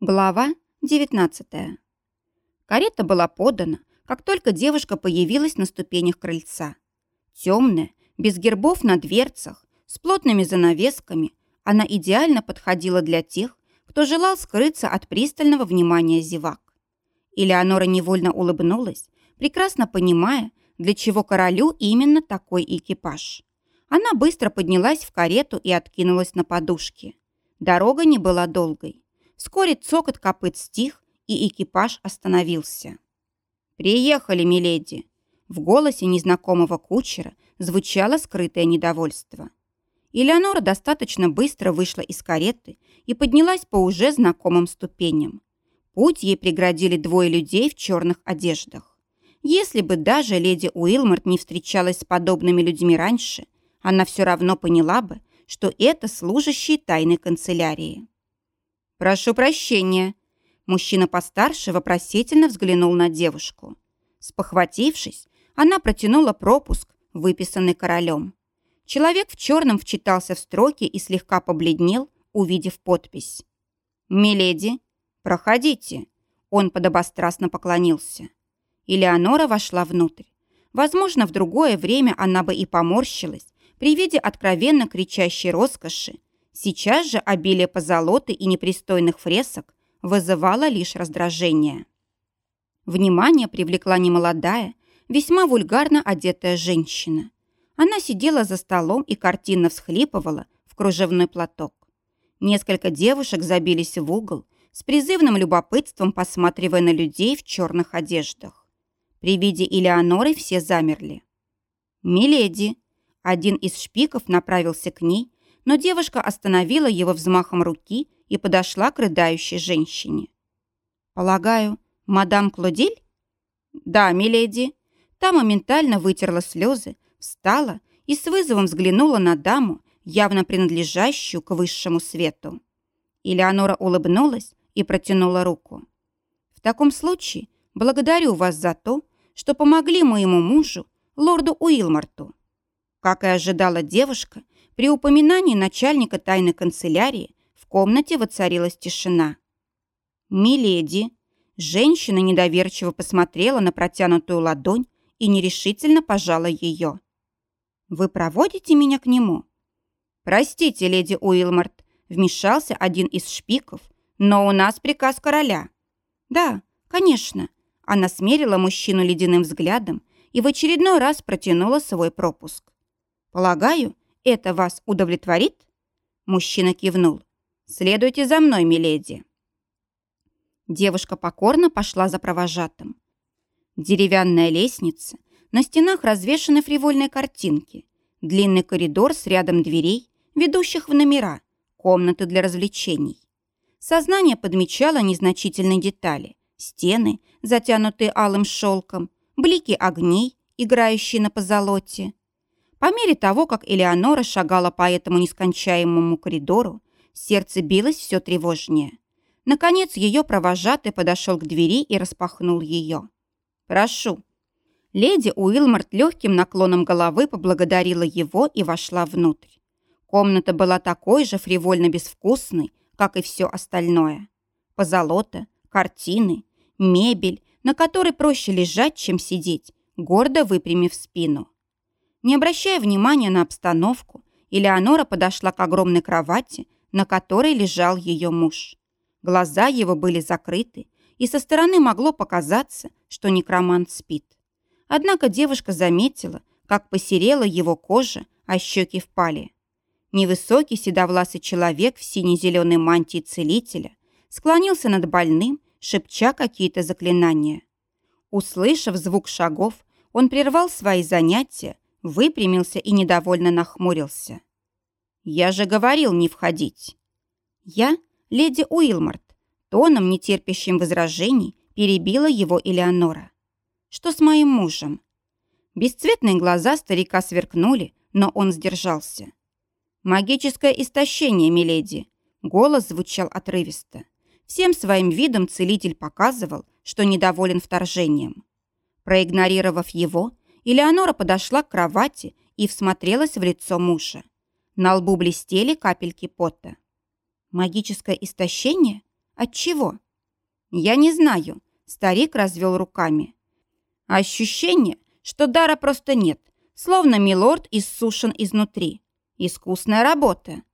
Глава 19 Карета была подана, как только девушка появилась на ступенях крыльца. Темная, без гербов на дверцах, с плотными занавесками, она идеально подходила для тех, кто желал скрыться от пристального внимания зевак. Элеонора невольно улыбнулась, прекрасно понимая, для чего королю именно такой экипаж. Она быстро поднялась в карету и откинулась на подушки. Дорога не была долгой. Вскоре цокот копыт стих, и экипаж остановился. «Приехали, миледи!» В голосе незнакомого кучера звучало скрытое недовольство. Элеонора достаточно быстро вышла из кареты и поднялась по уже знакомым ступеням. Путь ей преградили двое людей в черных одеждах. Если бы даже леди Уилморт не встречалась с подобными людьми раньше, она все равно поняла бы, что это служащие тайной канцелярии. «Прошу прощения». Мужчина постарше вопросительно взглянул на девушку. Спохватившись, она протянула пропуск, выписанный королем. Человек в черном вчитался в строки и слегка побледнел, увидев подпись. «Миледи, проходите». Он подобострастно поклонился. Элеонора вошла внутрь. Возможно, в другое время она бы и поморщилась при виде откровенно кричащей роскоши, Сейчас же обилие позолоты и непристойных фресок вызывало лишь раздражение. Внимание привлекла немолодая, весьма вульгарно одетая женщина. Она сидела за столом и картинно всхлипывала в кружевной платок. Несколько девушек забились в угол, с призывным любопытством посматривая на людей в черных одеждах. При виде Элеоноры все замерли. «Миледи!» Один из шпиков направился к ней, но девушка остановила его взмахом руки и подошла к рыдающей женщине. «Полагаю, мадам Клодиль?» «Да, миледи». Та моментально вытерла слезы, встала и с вызовом взглянула на даму, явно принадлежащую к высшему свету. Элеонора улыбнулась и протянула руку. «В таком случае благодарю вас за то, что помогли моему мужу, лорду Уилмарту». Как и ожидала девушка, при упоминании начальника тайной канцелярии в комнате воцарилась тишина. «Миледи!» Женщина недоверчиво посмотрела на протянутую ладонь и нерешительно пожала ее. «Вы проводите меня к нему?» «Простите, леди Уилмарт», вмешался один из шпиков, «но у нас приказ короля». «Да, конечно». Она смерила мужчину ледяным взглядом и в очередной раз протянула свой пропуск. «Полагаю, это вас удовлетворит?» Мужчина кивнул. «Следуйте за мной, миледи». Девушка покорно пошла за провожатым. Деревянная лестница, на стенах развешаны фривольные картинки, длинный коридор с рядом дверей, ведущих в номера, комнаты для развлечений. Сознание подмечало незначительные детали. Стены, затянутые алым шелком, блики огней, играющие на позолоте, по мере того, как Элеонора шагала по этому нескончаемому коридору, сердце билось все тревожнее. Наконец ее провожатый подошел к двери и распахнул ее. «Прошу». Леди Уилмарт легким наклоном головы поблагодарила его и вошла внутрь. Комната была такой же фривольно безвкусной, как и все остальное. Позолота, картины, мебель, на которой проще лежать, чем сидеть, гордо выпрямив спину. Не обращая внимания на обстановку, Элеонора подошла к огромной кровати, на которой лежал ее муж. Глаза его были закрыты, и со стороны могло показаться, что некромант спит. Однако девушка заметила, как посерела его кожа, а щеки впали. Невысокий седовласый человек в сине-зеленой мантии целителя склонился над больным, шепча какие-то заклинания. Услышав звук шагов, он прервал свои занятия, выпрямился и недовольно нахмурился. «Я же говорил не входить». «Я, леди Уилмарт», тоном, нетерпящим возражений, перебила его Элеонора. «Что с моим мужем?» Бесцветные глаза старика сверкнули, но он сдержался. «Магическое истощение, миледи!» Голос звучал отрывисто. Всем своим видом целитель показывал, что недоволен вторжением. Проигнорировав его, Элеонора подошла к кровати и всмотрелась в лицо мужа. На лбу блестели капельки пота. «Магическое истощение? От чего? Я не знаю. Старик развел руками. Ощущение, что дара просто нет, словно милорд иссушен изнутри. Искусная работа.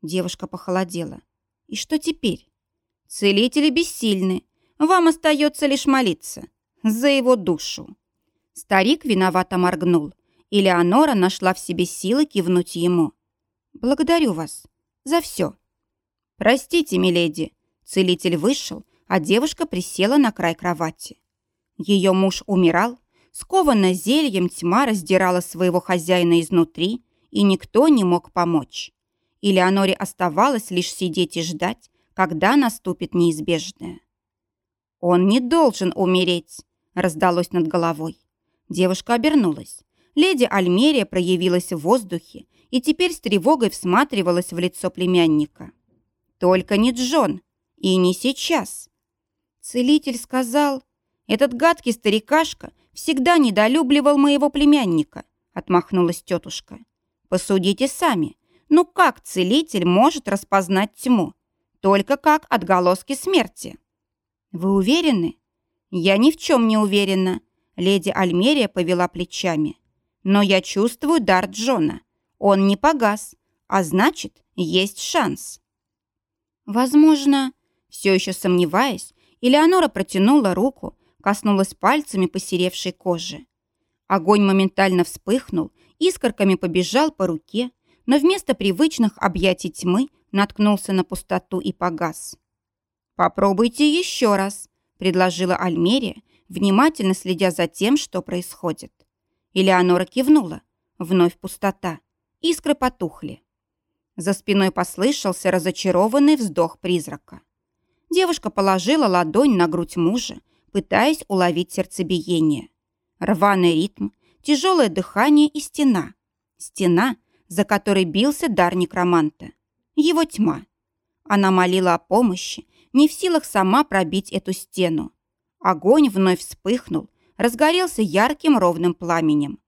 Девушка похолодела. И что теперь? Целители бессильны. Вам остается лишь молиться. За его душу. Старик виновато моргнул. И Леонора нашла в себе силы кивнуть ему. «Благодарю вас. За все». «Простите, миледи». Целитель вышел, а девушка присела на край кровати. Ее муж умирал, скованная зельем тьма раздирала своего хозяина изнутри, и никто не мог помочь. И Леоноре оставалось лишь сидеть и ждать, когда наступит неизбежное. «Он не должен умереть», — раздалось над головой. Девушка обернулась. Леди Альмерия проявилась в воздухе и теперь с тревогой всматривалась в лицо племянника. «Только не Джон, и не сейчас». Целитель сказал, «Этот гадкий старикашка всегда недолюбливал моего племянника», отмахнулась тетушка. «Посудите сами. Ну как целитель может распознать тьму? Только как отголоски смерти». «Вы уверены?» «Я ни в чем не уверена», леди Альмерия повела плечами. «Но я чувствую дар Джона. Он не погас, а значит, есть шанс». Возможно, все еще сомневаясь, Элеонора протянула руку, коснулась пальцами посеревшей кожи. Огонь моментально вспыхнул, искорками побежал по руке, но вместо привычных объятий тьмы наткнулся на пустоту и погас. «Попробуйте еще раз», — предложила Альмерия, внимательно следя за тем, что происходит. Элеонора кивнула. Вновь пустота. Искры потухли. За спиной послышался разочарованный вздох призрака. Девушка положила ладонь на грудь мужа, пытаясь уловить сердцебиение. Рваный ритм, тяжелое дыхание и стена. Стена, за которой бился дар некроманта. Его тьма. Она молила о помощи, не в силах сама пробить эту стену. Огонь вновь вспыхнул, разгорелся ярким ровным пламенем.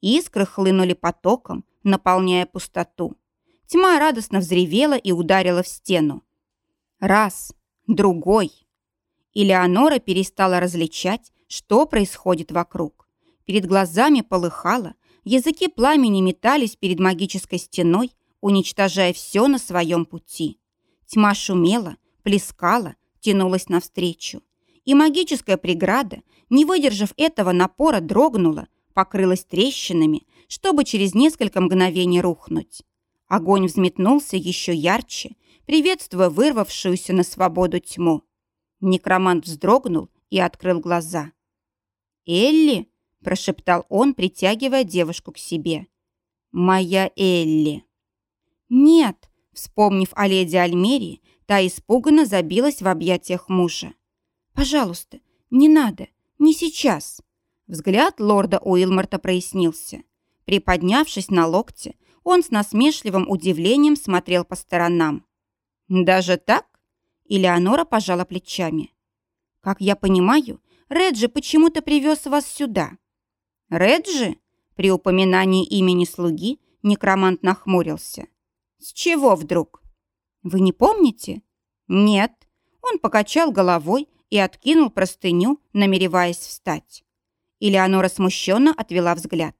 Искры хлынули потоком, наполняя пустоту. Тьма радостно взревела и ударила в стену. Раз, другой. И Леонора перестала различать, что происходит вокруг. Перед глазами полыхало, языки пламени метались перед магической стеной, уничтожая все на своем пути. Тьма шумела, плескала, тянулась навстречу. И магическая преграда, не выдержав этого напора, дрогнула, покрылась трещинами, чтобы через несколько мгновений рухнуть. Огонь взметнулся еще ярче, приветствуя вырвавшуюся на свободу тьму. Некромант вздрогнул и открыл глаза. «Элли?» – прошептал он, притягивая девушку к себе. «Моя Элли!» «Нет!» – вспомнив о леди Альмерии, та испуганно забилась в объятиях мужа. «Пожалуйста, не надо, не сейчас!» Взгляд лорда Уилморта прояснился. Приподнявшись на локте, он с насмешливым удивлением смотрел по сторонам. «Даже так?» Элеонора пожала плечами. «Как я понимаю, Реджи почему-то привез вас сюда». «Реджи?» При упоминании имени слуги некромант нахмурился. «С чего вдруг?» «Вы не помните?» «Нет». Он покачал головой и откинул простыню, намереваясь встать. Элеонора смущенно отвела взгляд.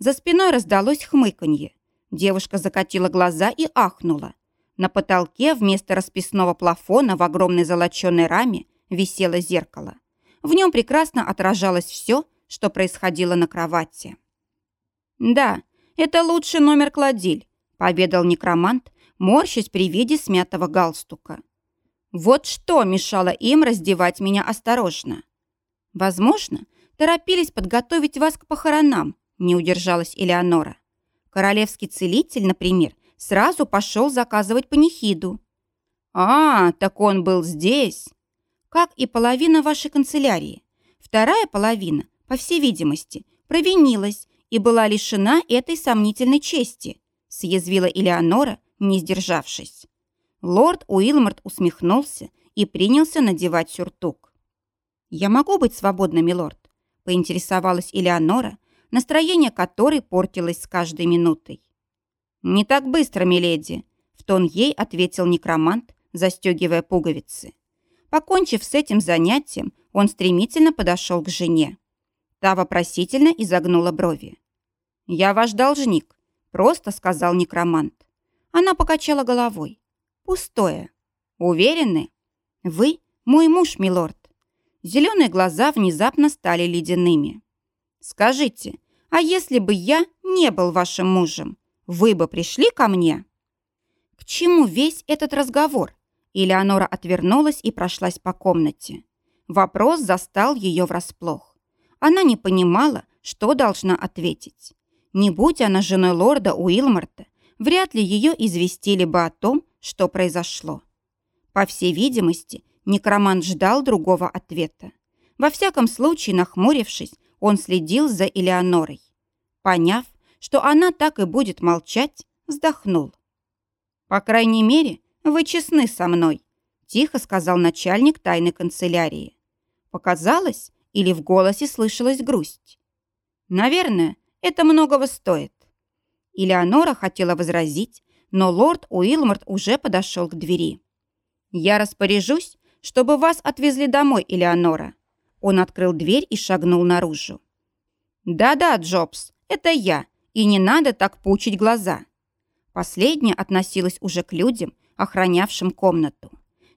За спиной раздалось хмыканье. Девушка закатила глаза и ахнула. На потолке вместо расписного плафона в огромной золоченой раме висело зеркало. В нем прекрасно отражалось все, что происходило на кровати. «Да, это лучший номер кладиль», — поведал некромант, морщась при виде смятого галстука. «Вот что мешало им раздевать меня осторожно. Возможно, торопились подготовить вас к похоронам», — не удержалась Элеонора. Королевский целитель, например, сразу пошел заказывать панихиду. «А, так он был здесь!» Как и половина вашей канцелярии. Вторая половина, по всей видимости, провинилась и была лишена этой сомнительной чести, съязвила Элеонора, не сдержавшись. Лорд Уилморт усмехнулся и принялся надевать сюртук. «Я могу быть свободна, милорд?» – поинтересовалась Элеонора, настроение которой портилось с каждой минутой. «Не так быстро, миледи», — в тон ей ответил некромант, застегивая пуговицы. Покончив с этим занятием, он стремительно подошел к жене. Та вопросительно изогнула брови. «Я ваш должник», — просто сказал некромант. Она покачала головой. «Пустое. Уверены? Вы мой муж, милорд». Зеленые глаза внезапно стали ледяными. «Скажите, а если бы я не был вашим мужем, вы бы пришли ко мне?» К чему весь этот разговор? Элеонора отвернулась и прошлась по комнате. Вопрос застал ее врасплох. Она не понимала, что должна ответить. Не будь она женой лорда Уилмарта, вряд ли ее известили бы о том, что произошло. По всей видимости, некромант ждал другого ответа. Во всяком случае, нахмурившись, он следил за Элеонорой. Поняв, что она так и будет молчать, вздохнул. «По крайней мере, вы честны со мной», – тихо сказал начальник тайной канцелярии. Показалось, или в голосе слышалась грусть? «Наверное, это многого стоит». Элеонора хотела возразить, но лорд Уилморт уже подошел к двери. «Я распоряжусь, чтобы вас отвезли домой, Элеонора». Он открыл дверь и шагнул наружу. «Да-да, Джобс, это я, и не надо так пучить глаза». Последняя относилась уже к людям, охранявшим комнату.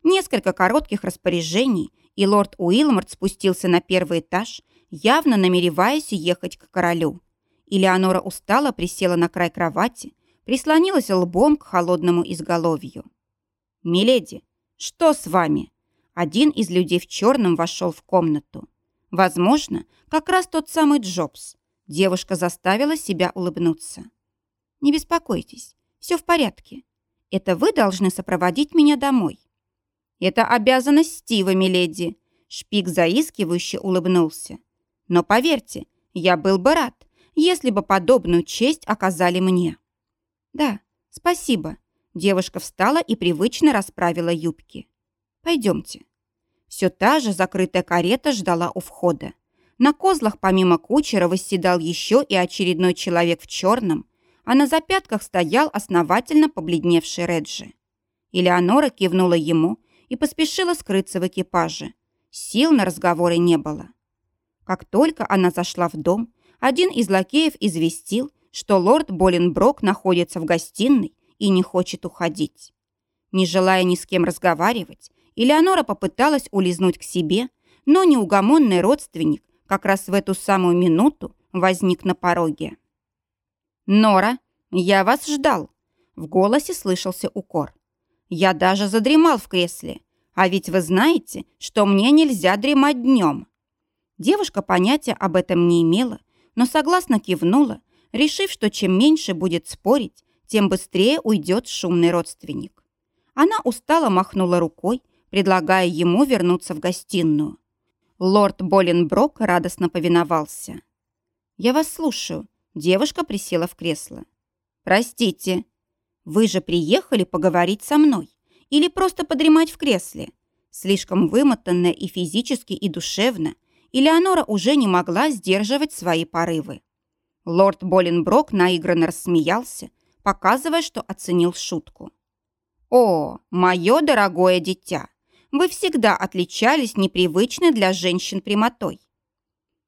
Несколько коротких распоряжений, и лорд Уилморт спустился на первый этаж, явно намереваясь ехать к королю. Элеонора устало присела на край кровати, прислонилась лбом к холодному изголовью. «Миледи, что с вами?» Один из людей в черном вошел в комнату. Возможно, как раз тот самый Джобс. Девушка заставила себя улыбнуться. «Не беспокойтесь, все в порядке. Это вы должны сопроводить меня домой». «Это обязанность Стива, миледи», — Шпик заискивающе улыбнулся. «Но поверьте, я был бы рад, если бы подобную честь оказали мне». «Да, спасибо». Девушка встала и привычно расправила юбки. «Пойдемте». Все та же закрытая карета ждала у входа. На козлах помимо кучера восседал еще и очередной человек в черном, а на запятках стоял основательно побледневший Реджи. Элеонора кивнула ему и поспешила скрыться в экипаже. Сил на разговоры не было. Как только она зашла в дом, один из лакеев известил, что лорд Боленброк находится в гостиной и не хочет уходить. Не желая ни с кем разговаривать, Элеонора попыталась улизнуть к себе, но неугомонный родственник как раз в эту самую минуту возник на пороге. «Нора, я вас ждал!» В голосе слышался укор. «Я даже задремал в кресле. А ведь вы знаете, что мне нельзя дремать днем». Девушка понятия об этом не имела, но согласно кивнула, решив, что чем меньше будет спорить, тем быстрее уйдет шумный родственник. Она устало махнула рукой, предлагая ему вернуться в гостиную. Лорд Боленброк радостно повиновался. «Я вас слушаю», Девушка присела в кресло. «Простите, вы же приехали поговорить со мной или просто подремать в кресле?» Слишком вымотанная и физически, и душевно, Элеонора уже не могла сдерживать свои порывы. Лорд Боленброк наигранно рассмеялся, показывая, что оценил шутку. «О, мое дорогое дитя, вы всегда отличались непривычной для женщин прямотой».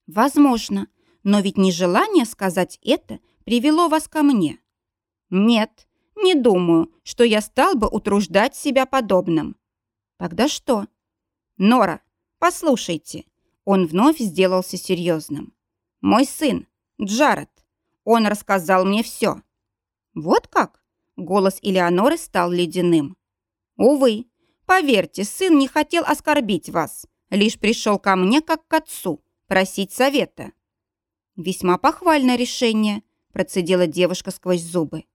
«Возможно, но ведь нежелание сказать это привело вас ко мне. Нет, не думаю, что я стал бы утруждать себя подобным. Тогда что? Нора, послушайте. Он вновь сделался серьезным. Мой сын, Джаред, он рассказал мне все. Вот как? Голос Элеоноры стал ледяным. Увы, поверьте, сын не хотел оскорбить вас, лишь пришел ко мне как к отцу, просить совета. «Весьма похвальное решение», – процедила девушка сквозь зубы.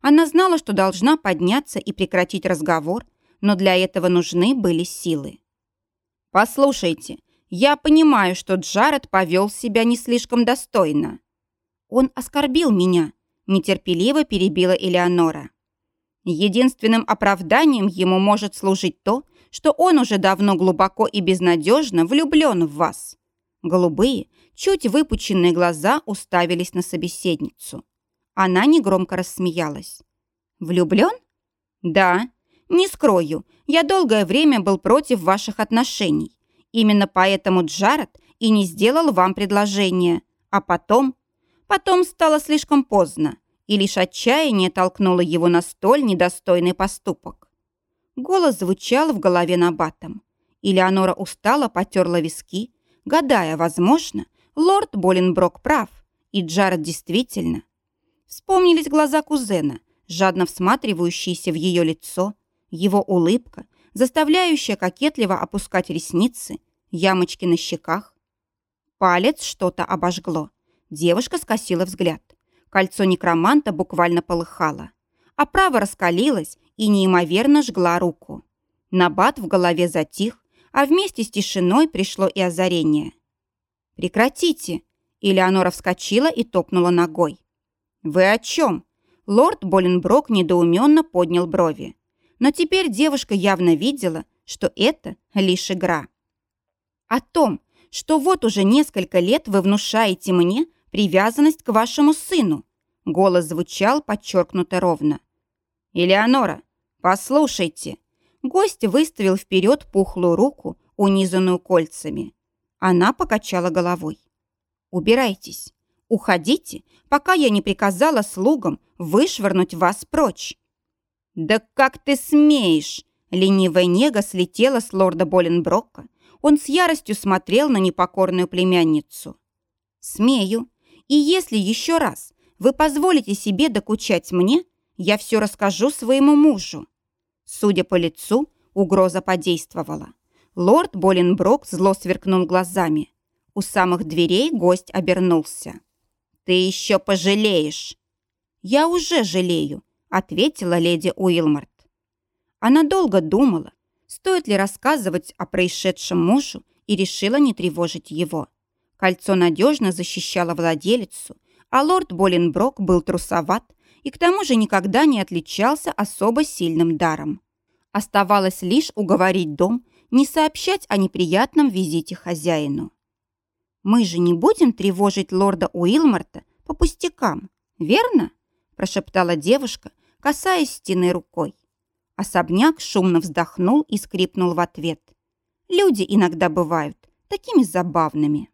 Она знала, что должна подняться и прекратить разговор, но для этого нужны были силы. «Послушайте, я понимаю, что Джаред повел себя не слишком достойно». «Он оскорбил меня», – нетерпеливо перебила Элеонора. Единственным оправданием ему может служить то, что он уже давно глубоко и безнадежно влюблен в вас. Голубые, чуть выпученные глаза уставились на собеседницу. Она негромко рассмеялась. «Влюблен?» «Да. Не скрою, я долгое время был против ваших отношений. Именно поэтому Джаред и не сделал вам предложение. А потом... Потом стало слишком поздно, и лишь отчаяние толкнуло его на столь недостойный поступок. Голос звучал в голове набатом. Элеонора устало потерла виски, гадая, возможно, лорд Боленброк прав, и Джаред действительно. Вспомнились глаза кузена, жадно всматривающиеся в ее лицо, его улыбка, заставляющая кокетливо опускать ресницы, ямочки на щеках. Палец что-то обожгло. Девушка скосила взгляд. Кольцо некроманта буквально полыхало. а право раскалилось и неимоверно жгла руку. Набат в голове затих, а вместе с тишиной пришло и озарение. «Прекратите!» Элеонора вскочила и топнула ногой. «Вы о чем?» Лорд Боленброк недоуменно поднял брови. Но теперь девушка явно видела, что это лишь игра. «О том, что вот уже несколько лет вы внушаете мне привязанность к вашему сыну». Голос звучал подчеркнуто ровно. «Элеонора, послушайте». Гость выставил вперед пухлую руку, унизанную кольцами. Она покачала головой. «Убирайтесь. Уходите, пока я не приказала слугам вышвырнуть вас прочь». «Да как ты смеешь!» Ленивая нега слетела с лорда Боленброка. Он с яростью смотрел на непокорную племянницу. «Смею. И если еще раз вы позволите себе докучать мне, я все расскажу своему мужу». Судя по лицу, угроза подействовала. Лорд Боленброк зло сверкнул глазами. У самых дверей гость обернулся. «Ты еще пожалеешь!» «Я уже жалею», — ответила леди Уилмарт. Она долго думала, стоит ли рассказывать о происшедшем мужу, и решила не тревожить его. Кольцо надежно защищало владелицу, а лорд Боленброк был трусоват и к тому же никогда не отличался особо сильным даром. Оставалось лишь уговорить дом не сообщать о неприятном визите хозяину. «Мы же не будем тревожить лорда Уилмарта по пустякам, верно?» прошептала девушка, касаясь стены рукой. Особняк шумно вздохнул и скрипнул в ответ. Люди иногда бывают такими забавными.